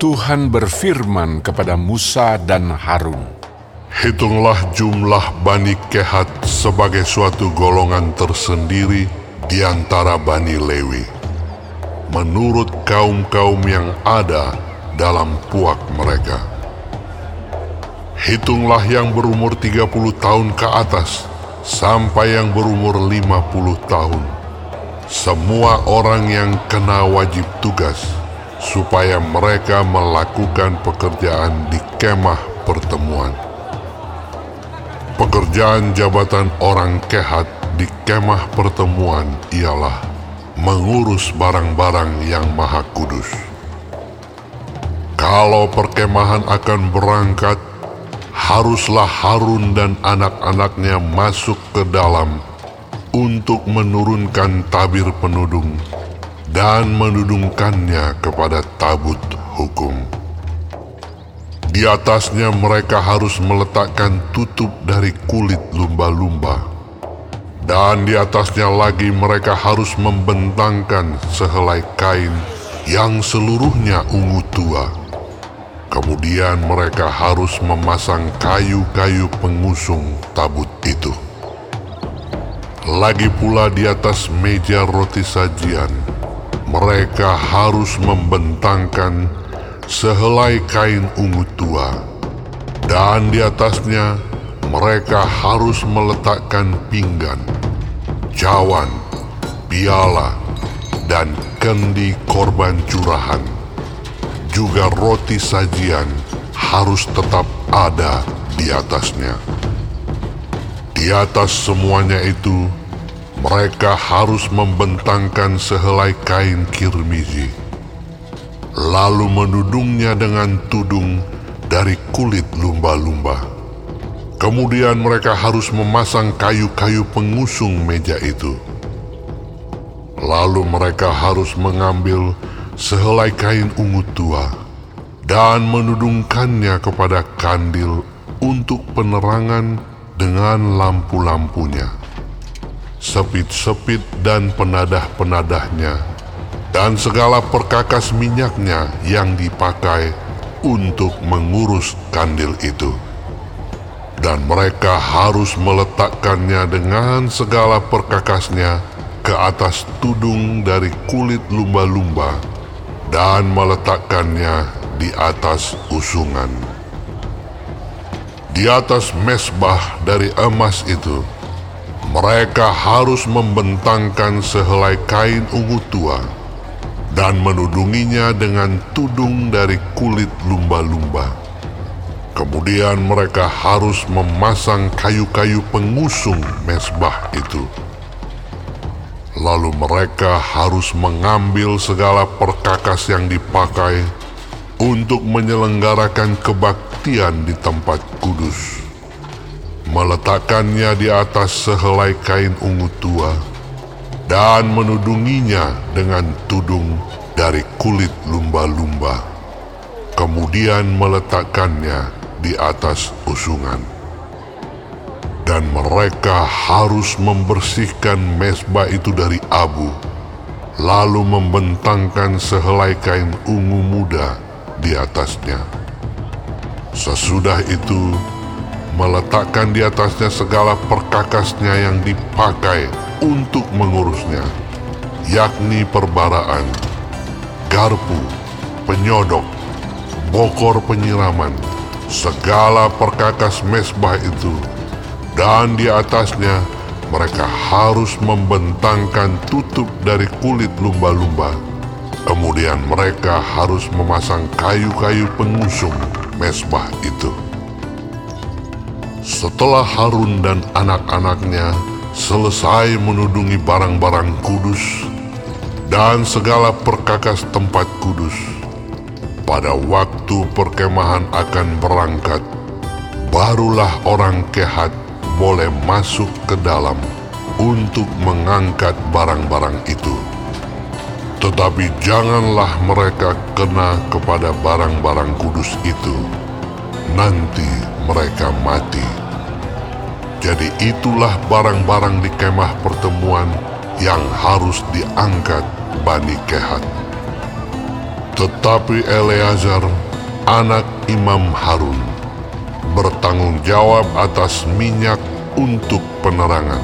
Tuhan berfirman kepada Musa dan Harun, Hitunglah jumlah Bani Kehat sebagai suatu golongan tersendiri di antara Bani Lewi, menurut kaum-kaum yang ada dalam puak mereka. Hitunglah yang berumur 30 tahun ke atas sampai yang berumur 50 tahun. Semua orang yang kena wajib tugas supaya mereka melakukan pekerjaan di kemah pertemuan. Pekerjaan jabatan orang kehat di kemah pertemuan ialah mengurus barang-barang yang maha kudus. Kalau perkemahan akan berangkat, haruslah Harun dan anak-anaknya masuk ke dalam untuk menurunkan tabir penudung dan menudungkannya kepada tabut hukum. Di atasnya mereka harus meletakkan tutup dari kulit lumba-lumba. Dan di atasnya lagi mereka harus membentangkan sehelai kain yang seluruhnya ungu tua. Kemudian mereka harus memasang kayu-kayu pengusung tabut itu. Lagi pula di atas meja roti sajian, mereka harus membentangkan sehelai kain ungu tua, dan di atasnya mereka harus meletakkan pinggan, cawan, piala, dan kendi korban curahan. Juga roti sajian harus tetap ada di atasnya. Di atas semuanya itu, mereka harus membentangkan sehelai kain kirmizi, lalu menudungnya dengan tudung dari kulit lumba-lumba. Kemudian mereka harus memasang kayu-kayu pengusung meja itu. Lalu mereka harus mengambil sehelai kain ungu tua dan menudungkannya kepada kandil untuk penerangan dengan lampu-lampunya sepit-sepit dan penadah-penadahnya, dan segala perkakas minyaknya yang dipakai untuk mengurus kandil itu. Dan mereka harus meletakkannya dengan segala perkakasnya ke atas tudung dari kulit lumba-lumba dan meletakkannya di atas usungan. Di atas mesbah dari emas itu, mereka harus membentangkan sehelai kain ungu tua dan menudunginya dengan tudung dari kulit lumba-lumba. Kemudian mereka harus memasang kayu-kayu pengusung mesbah itu. Lalu mereka harus mengambil segala perkakas yang dipakai untuk menyelenggarakan kebaktian di tempat kudus meletakkannya di atas sehelai kain ungu tua, dan menudunginya dengan tudung dari kulit lumba-lumba. Kemudian meletakkannya di atas usungan. Dan mereka harus membersihkan mesbah itu dari abu, lalu membentangkan sehelai kain ungu muda di atasnya. Sesudah itu, meletakkan di atasnya segala perkakasnya yang dipakai untuk mengurusnya, yakni perbaraan, garpu, penyodok, bokor penyiraman, segala perkakas mesbah itu, dan di atasnya mereka harus membentangkan tutup dari kulit lumba-lumba. Kemudian mereka harus memasang kayu-kayu pengusung mesbah itu. Setelah Harun dan anak-anaknya selesai menudungi barang-barang kudus dan segala perkakas tempat kudus, pada waktu perkemahan akan berangkat, barulah orang kehat boleh masuk ke dalam untuk mengangkat barang-barang itu. Tetapi janganlah mereka kena kepada barang-barang kudus itu. Nanti mereka mati. Jadi itulah barang-barang di kemah pertemuan yang harus diangkat Bani Kehat. Tetapi Eleazar, anak Imam Harun, bertanggung jawab atas minyak untuk penerangan,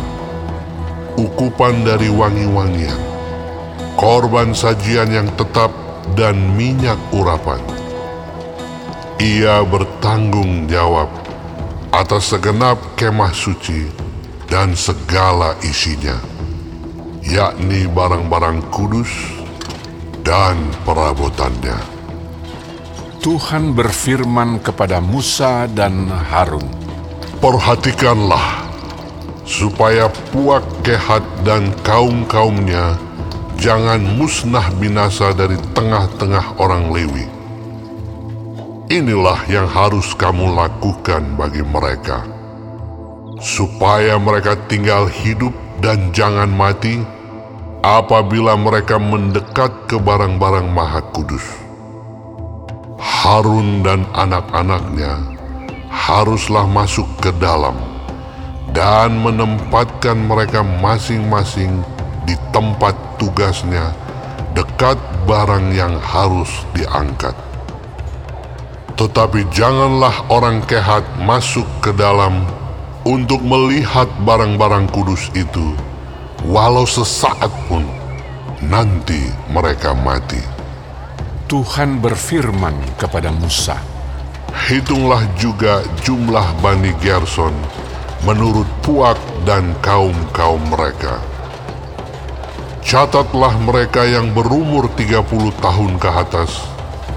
ukupan dari wangi-wangian, korban sajian yang tetap, dan minyak urapan. Ia bertanggung jawab atas segenap kemah suci dan segala isinya, yakni barang-barang kudus dan perabotannya. Tuhan berfirman kepada Musa dan Harun, Perhatikanlah, supaya puak kehat dan kaum-kaumnya jangan musnah binasa dari tengah-tengah orang Lewi. Inilah yang harus kamu lakukan bagi mereka, supaya mereka tinggal hidup dan jangan mati apabila mereka mendekat ke barang-barang maha kudus. Harun dan anak-anaknya haruslah masuk ke dalam dan menempatkan mereka masing-masing di tempat tugasnya dekat barang yang harus diangkat. Tetapi janganlah orang kehat masuk ke dalam untuk melihat barang-barang kudus itu, walau sesaat pun nanti mereka mati. Tuhan berfirman kepada Musa, Hitunglah juga jumlah Bani Gerson menurut puak dan kaum-kaum mereka. Catatlah mereka yang berumur 30 tahun ke atas,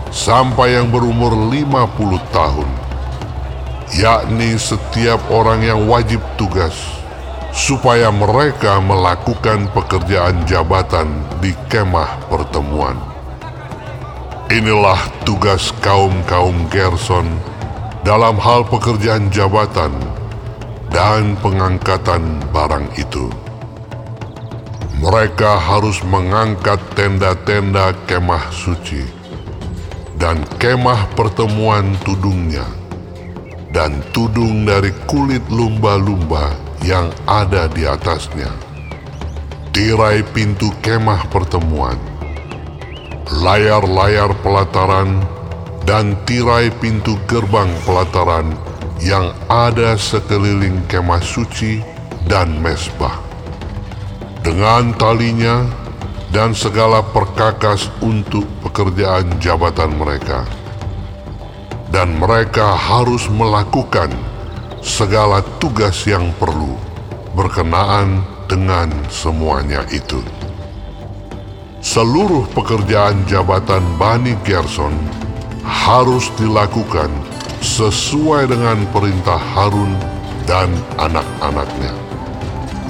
sampai yang berumur 50 tahun, yakni setiap orang yang wajib tugas, supaya mereka melakukan pekerjaan jabatan di kemah pertemuan. Inilah tugas kaum-kaum Gerson dalam hal pekerjaan jabatan dan pengangkatan barang itu. Mereka harus mengangkat tenda-tenda kemah suci dan kemah pertemuan tudungnya dan tudung dari kulit lumba-lumba yang ada di atasnya. Tirai pintu kemah pertemuan layar-layar pelataran, dan tirai pintu gerbang pelataran yang ada sekeliling kemah suci dan mesbah. Dengan talinya dan segala perkakas untuk pekerjaan jabatan mereka. Dan mereka harus melakukan segala tugas yang perlu berkenaan dengan semuanya itu seluruh pekerjaan jabatan Bani Gerson harus dilakukan sesuai dengan perintah Harun dan anak-anaknya,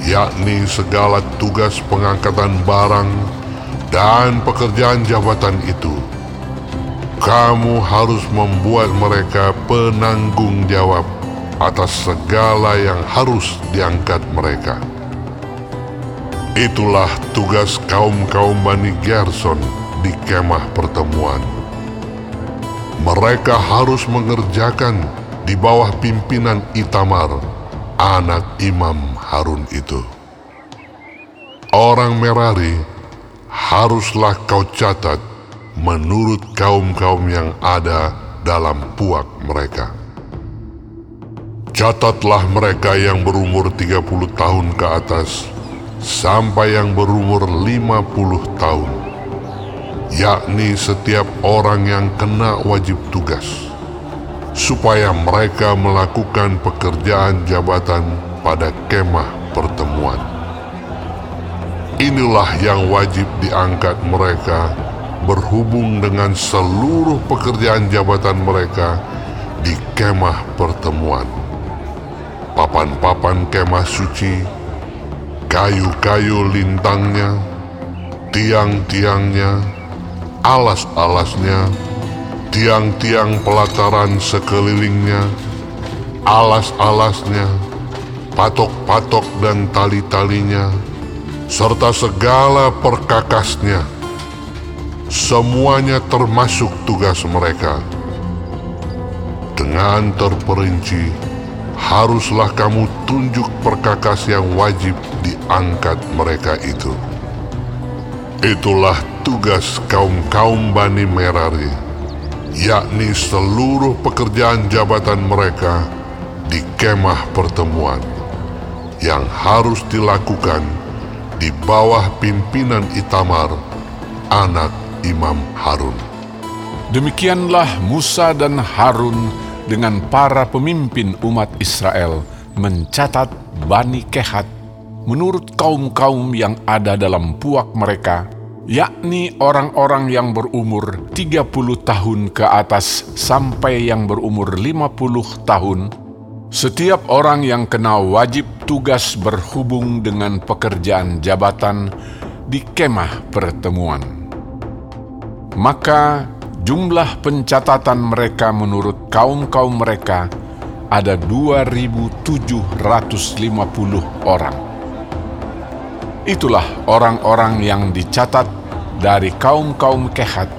yakni segala tugas pengangkatan barang dan pekerjaan jabatan itu. Kamu harus membuat mereka penanggung jawab atas segala yang harus diangkat mereka. Itulah tugas kaum-kaum Bani Gerson di kemah pertemuan. Mereka harus mengerjakan di bawah pimpinan Itamar, anak Imam Harun itu. Orang Merari haruslah kau catat menurut kaum-kaum yang ada dalam puak mereka. Catatlah mereka yang berumur 30 tahun ke atas sampai yang berumur 50 tahun, yakni setiap orang yang kena wajib tugas, supaya mereka melakukan pekerjaan jabatan pada kemah pertemuan. Inilah yang wajib diangkat mereka berhubung dengan seluruh pekerjaan jabatan mereka di kemah pertemuan. Papan-papan kemah suci, kayu-kayu lintangnya, tiang-tiangnya, alas-alasnya, tiang-tiang pelataran sekelilingnya, alas-alasnya, patok-patok dan tali-talinya, serta segala perkakasnya. Semuanya termasuk tugas mereka. Dengan terperinci, haruslah kamu tunjuk perkakas yang wajib diangkat mereka itu. Itulah tugas kaum-kaum Bani Merari, yakni seluruh pekerjaan jabatan mereka di kemah pertemuan yang harus dilakukan di bawah pimpinan Itamar, anak Imam Harun. Demikianlah Musa dan Harun dengan para pemimpin umat Israel mencatat Bani Kehat menurut kaum-kaum yang ada dalam puak mereka, yakni orang-orang yang berumur 30 tahun ke atas sampai yang berumur 50 tahun, setiap orang yang kena wajib tugas berhubung dengan pekerjaan jabatan di kemah pertemuan. Maka jumlah pencatatan mereka menurut kaum-kaum mereka ada 2.750 orang. Itulah orang-orang yang dicatat dari kaum-kaum Kehat,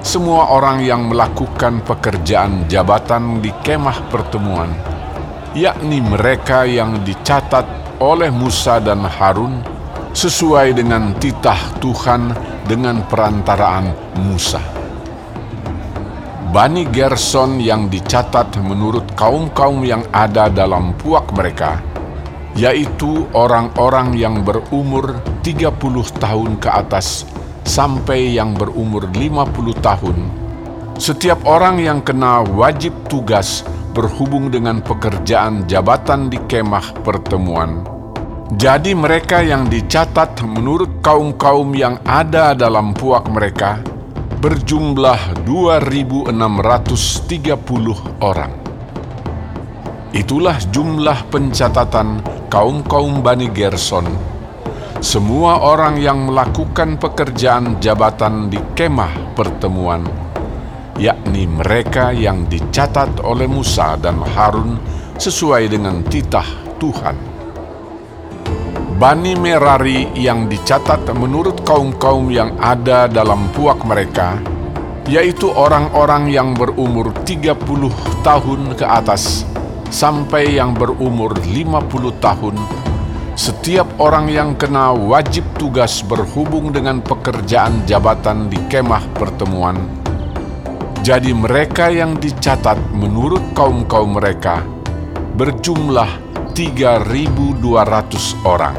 semua orang yang melakukan pekerjaan jabatan di kemah pertemuan, yakni mereka yang dicatat oleh Musa dan Harun sesuai dengan titah Tuhan dengan perantaraan Musa. Bani Gerson yang dicatat menurut kaum-kaum yang ada dalam puak mereka – yaitu orang-orang yang berumur 30 tahun ke atas sampai yang berumur 50 tahun. Setiap orang yang kena wajib tugas berhubung dengan pekerjaan jabatan di kemah pertemuan. Jadi mereka yang dicatat menurut kaum-kaum yang ada dalam puak mereka berjumlah 2.630 orang. Itulah jumlah pencatatan kaum-kaum Bani Gerson, semua orang yang melakukan pekerjaan jabatan di kemah pertemuan, yakni mereka yang dicatat oleh Musa dan Harun sesuai dengan titah Tuhan. Bani Merari yang dicatat menurut kaum-kaum yang ada dalam puak mereka, yaitu orang-orang yang berumur 30 tahun ke atas, sampai yang berumur 50 tahun, setiap orang yang kena wajib tugas berhubung dengan pekerjaan jabatan di kemah pertemuan. Jadi mereka yang dicatat menurut kaum-kaum mereka berjumlah 3.200 orang.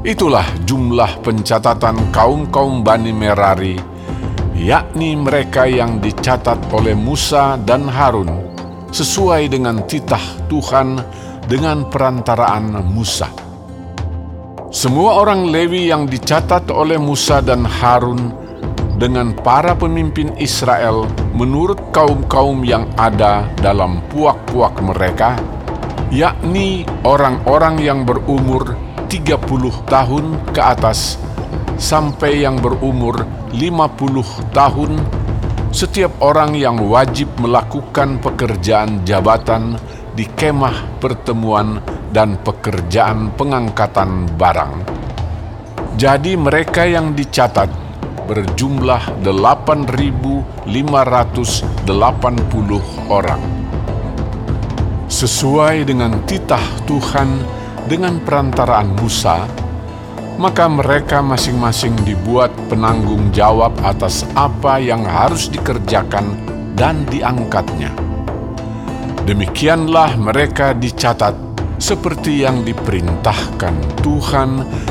Itulah jumlah pencatatan kaum-kaum Bani Merari, yakni mereka yang dicatat oleh Musa dan Harun sesuai dengan titah Tuhan dengan perantaraan Musa. Semua orang Lewi yang dicatat oleh Musa dan Harun dengan para pemimpin Israel menurut kaum-kaum yang ada dalam puak-puak mereka, yakni orang-orang yang berumur 30 tahun ke atas sampai yang berumur 50 tahun setiap orang yang wajib melakukan pekerjaan jabatan di kemah pertemuan dan pekerjaan pengangkatan barang. Jadi mereka yang dicatat berjumlah 8.580 orang. Sesuai dengan titah Tuhan dengan perantaraan Musa, maka mereka masing-masing dibuat penanggung jawab atas apa yang harus dikerjakan dan diangkatnya. Demikianlah mereka dicatat seperti yang diperintahkan Tuhan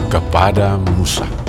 kepada Musa.